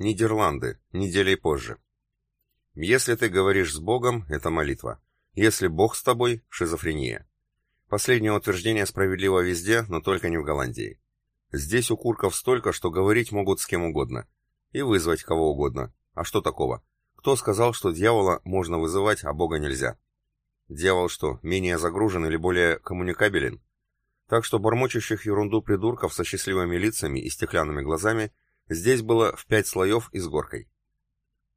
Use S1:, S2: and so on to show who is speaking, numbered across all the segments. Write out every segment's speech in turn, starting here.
S1: Нидерланды, неделей позже. Если ты говоришь с Богом, это молитва. Если Бог с тобой, шизофрения. Последнее утверждение справедливо везде, но только не в Голландии. Здесь у курков столько, что говорить могут с кем угодно. И вызвать кого угодно. А что такого? Кто сказал, что дьявола можно вызывать, а Бога нельзя? Дьявол что, менее загружен или более коммуникабелен? Так что бормочущих ерунду придурков со счастливыми лицами и стеклянными глазами здесь было в пять слоев и с горкой.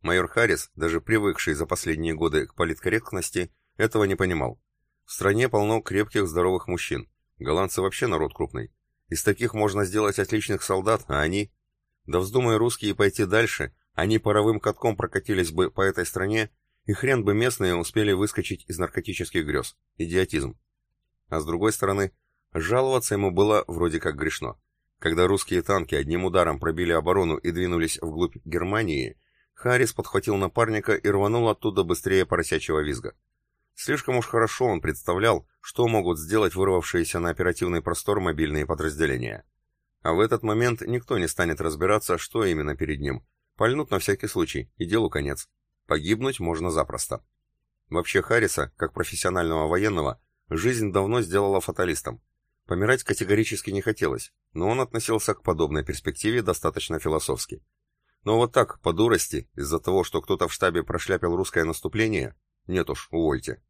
S1: Майор Харрис, даже привыкший за последние годы к политкорректности, этого не понимал. В стране полно крепких, здоровых мужчин. Голландцы вообще народ крупный. Из таких можно сделать отличных солдат, а они... Да вздумай русские пойти дальше, они паровым катком прокатились бы по этой стране, и хрен бы местные успели выскочить из наркотических грез. Идиотизм. А с другой стороны, жаловаться ему было вроде как грешно. Когда русские танки одним ударом пробили оборону и двинулись вглубь Германии, Харрис подхватил напарника и рванул оттуда быстрее поросячьего визга. Слишком уж хорошо он представлял, что могут сделать вырвавшиеся на оперативный простор мобильные подразделения. А в этот момент никто не станет разбираться, что именно перед ним. Пальнут на всякий случай, и делу конец. Погибнуть можно запросто. Вообще Харриса, как профессионального военного, жизнь давно сделала фаталистом. Помирать категорически не хотелось, но он относился к подобной перспективе достаточно философски. Но вот так, по дурости, из-за того, что кто-то в штабе прошляпил русское наступление, нет уж, увольте.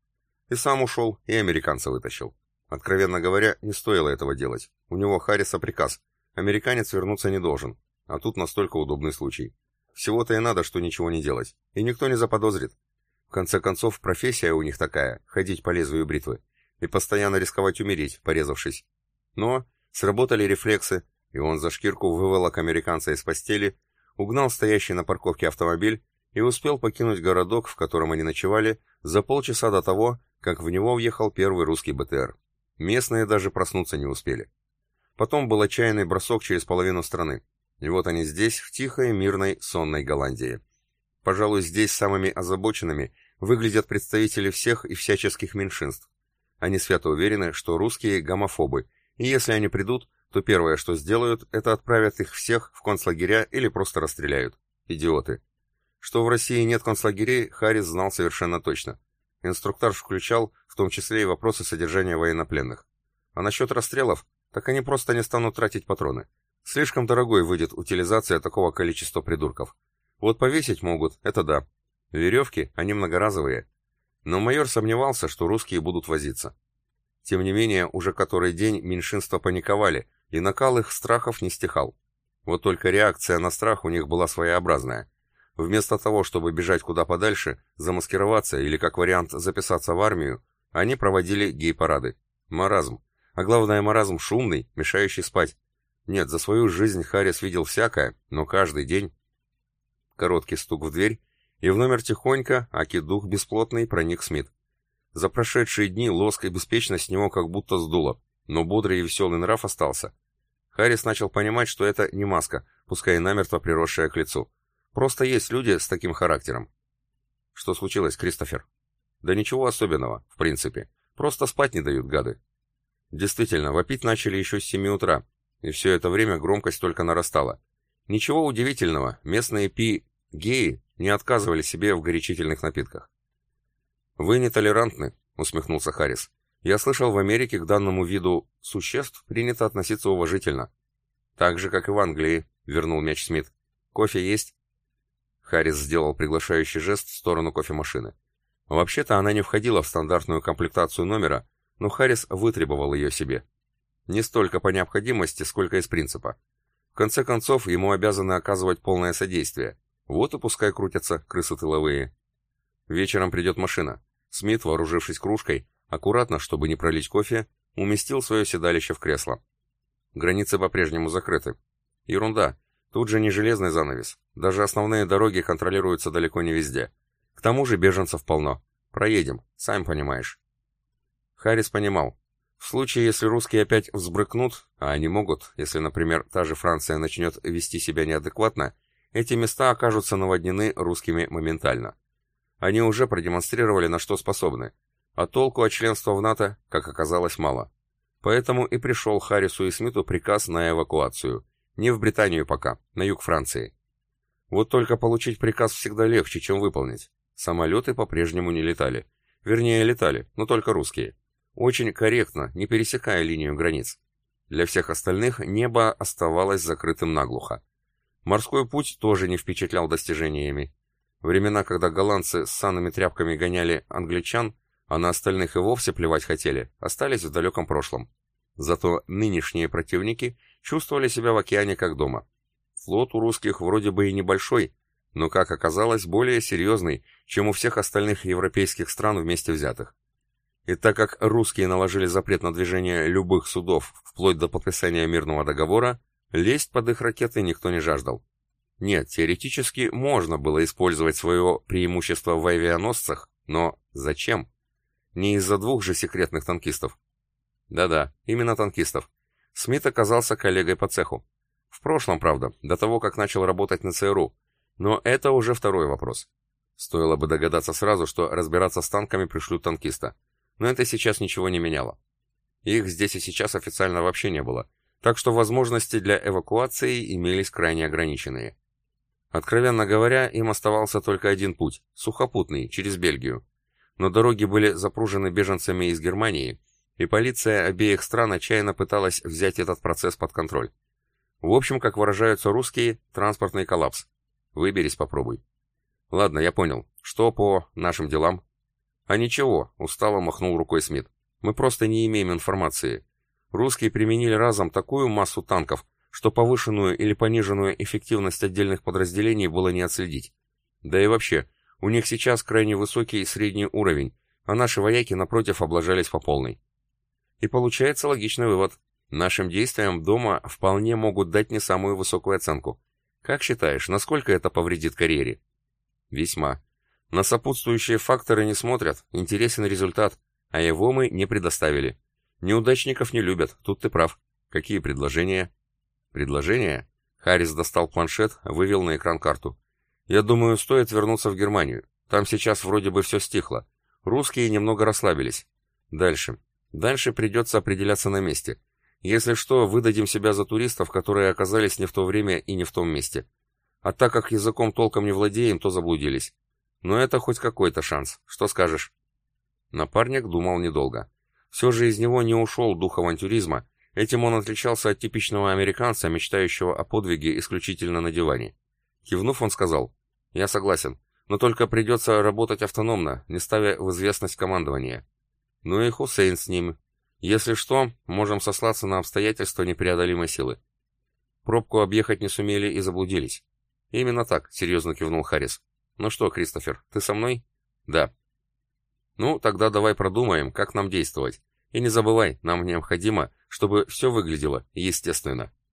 S1: И сам ушел, и американца вытащил. Откровенно говоря, не стоило этого делать. У него Харриса приказ. Американец вернуться не должен. А тут настолько удобный случай. Всего-то и надо, что ничего не делать. И никто не заподозрит. В конце концов, профессия у них такая — ходить по лезвию бритвы. И постоянно рисковать умереть, порезавшись. Но сработали рефлексы, и он за шкирку выволок американца из постели, угнал стоящий на парковке автомобиль и успел покинуть городок, в котором они ночевали, за полчаса до того, как в него въехал первый русский БТР. Местные даже проснуться не успели. Потом был отчаянный бросок через половину страны. И вот они здесь, в тихой, мирной, сонной Голландии. Пожалуй, здесь самыми озабоченными выглядят представители всех и всяческих меньшинств. Они свято уверены, что русские гомофобы, и если они придут, то первое, что сделают, это отправят их всех в концлагеря или просто расстреляют. Идиоты. Что в России нет концлагерей, Харрис знал совершенно точно. Инструктаж включал, в том числе и вопросы содержания военнопленных. А насчет расстрелов, так они просто не станут тратить патроны. Слишком дорогой выйдет утилизация такого количества придурков. Вот повесить могут, это да. Веревки, они многоразовые. Но майор сомневался, что русские будут возиться. Тем не менее, уже который день меньшинства паниковали, и накал их страхов не стихал. Вот только реакция на страх у них была своеобразная. Вместо того, чтобы бежать куда подальше, замаскироваться или, как вариант, записаться в армию, они проводили гей-парады. Маразм. А главное, маразм шумный, мешающий спать. Нет, за свою жизнь Харрис видел всякое, но каждый день... Короткий стук в дверь, и в номер тихонько, аки дух бесплотный, проник Смит. За прошедшие дни лоск и беспечность с него как будто сдуло, но бодрый и веселый нрав остался. Харрис начал понимать, что это не маска, пускай и намертво приросшая к лицу. Просто есть люди с таким характером. Что случилось, Кристофер? Да ничего особенного, в принципе. Просто спать не дают гады. Действительно, вопить начали еще с 7 утра, и все это время громкость только нарастала. Ничего удивительного, местные пи-геи не отказывали себе в горячительных напитках. «Вы нетолерантны», — усмехнулся Харрис. «Я слышал, в Америке к данному виду существ принято относиться уважительно». «Так же, как и в Англии», — вернул мяч Смит. «Кофе есть?» Харрис сделал приглашающий жест в сторону кофемашины. Вообще-то она не входила в стандартную комплектацию номера, но Харрис вытребовал ее себе. Не столько по необходимости, сколько из принципа. В конце концов, ему обязаны оказывать полное содействие. Вот и пускай крутятся крысы тыловые. Вечером придет машина. Смит, вооружившись кружкой, аккуратно, чтобы не пролить кофе, уместил свое седалище в кресло. Границы по-прежнему закрыты. Ерунда. Тут же не железный занавес. Даже основные дороги контролируются далеко не везде. К тому же беженцев полно. Проедем, сам понимаешь. Харрис понимал. В случае, если русские опять взбрыкнут, а они могут, если, например, та же Франция начнет вести себя неадекватно, эти места окажутся наводнены русскими моментально. Они уже продемонстрировали, на что способны. А толку от членства в НАТО, как оказалось, мало. Поэтому и пришел Харрису и Смиту приказ на эвакуацию. Не в Британию пока, на юг Франции. Вот только получить приказ всегда легче, чем выполнить. Самолеты по-прежнему не летали. Вернее, летали, но только русские. Очень корректно, не пересекая линию границ. Для всех остальных небо оставалось закрытым наглухо. Морской путь тоже не впечатлял достижениями. Времена, когда голландцы с санными тряпками гоняли англичан, а на остальных и вовсе плевать хотели, остались в далеком прошлом. Зато нынешние противники чувствовали себя в океане как дома. Флот у русских вроде бы и небольшой, но, как оказалось, более серьезный, чем у всех остальных европейских стран вместе взятых. И так как русские наложили запрет на движение любых судов вплоть до подписания мирного договора, лезть под их ракеты никто не жаждал. Нет, теоретически можно было использовать свое преимущество в авианосцах, но зачем? Не из-за двух же секретных танкистов. Да-да, именно танкистов. Смит оказался коллегой по цеху. В прошлом, правда, до того, как начал работать на ЦРУ. Но это уже второй вопрос. Стоило бы догадаться сразу, что разбираться с танками пришлют танкиста но это сейчас ничего не меняло. Их здесь и сейчас официально вообще не было, так что возможности для эвакуации имелись крайне ограниченные. Откровенно говоря, им оставался только один путь – сухопутный, через Бельгию. Но дороги были запружены беженцами из Германии, и полиция обеих стран отчаянно пыталась взять этот процесс под контроль. В общем, как выражаются русские, транспортный коллапс. Выберись, попробуй. Ладно, я понял. Что по нашим делам? «А ничего», — устало махнул рукой Смит. «Мы просто не имеем информации. Русские применили разом такую массу танков, что повышенную или пониженную эффективность отдельных подразделений было не отследить. Да и вообще, у них сейчас крайне высокий средний уровень, а наши вояки, напротив, облажались по полной. И получается логичный вывод. Нашим действиям дома вполне могут дать не самую высокую оценку. Как считаешь, насколько это повредит карьере? Весьма. На сопутствующие факторы не смотрят, интересен результат, а его мы не предоставили. Неудачников не любят, тут ты прав. Какие предложения? Предложения? Харрис достал планшет, вывел на экран карту. Я думаю, стоит вернуться в Германию. Там сейчас вроде бы все стихло. Русские немного расслабились. Дальше. Дальше придется определяться на месте. Если что, выдадим себя за туристов, которые оказались не в то время и не в том месте. А так как языком толком не владеем, то заблудились. Но это хоть какой-то шанс. Что скажешь?» Напарник думал недолго. Все же из него не ушел дух авантюризма, этим он отличался от типичного американца, мечтающего о подвиге исключительно на диване. Кивнув, он сказал, «Я согласен, но только придется работать автономно, не ставя в известность командования. Ну и Хусейн с ним. Если что, можем сослаться на обстоятельства непреодолимой силы». Пробку объехать не сумели и заблудились. «Именно так», — серьезно кивнул Харрис. «Ну что, Кристофер, ты со мной?» «Да». «Ну, тогда давай продумаем, как нам действовать. И не забывай, нам необходимо, чтобы все выглядело естественно».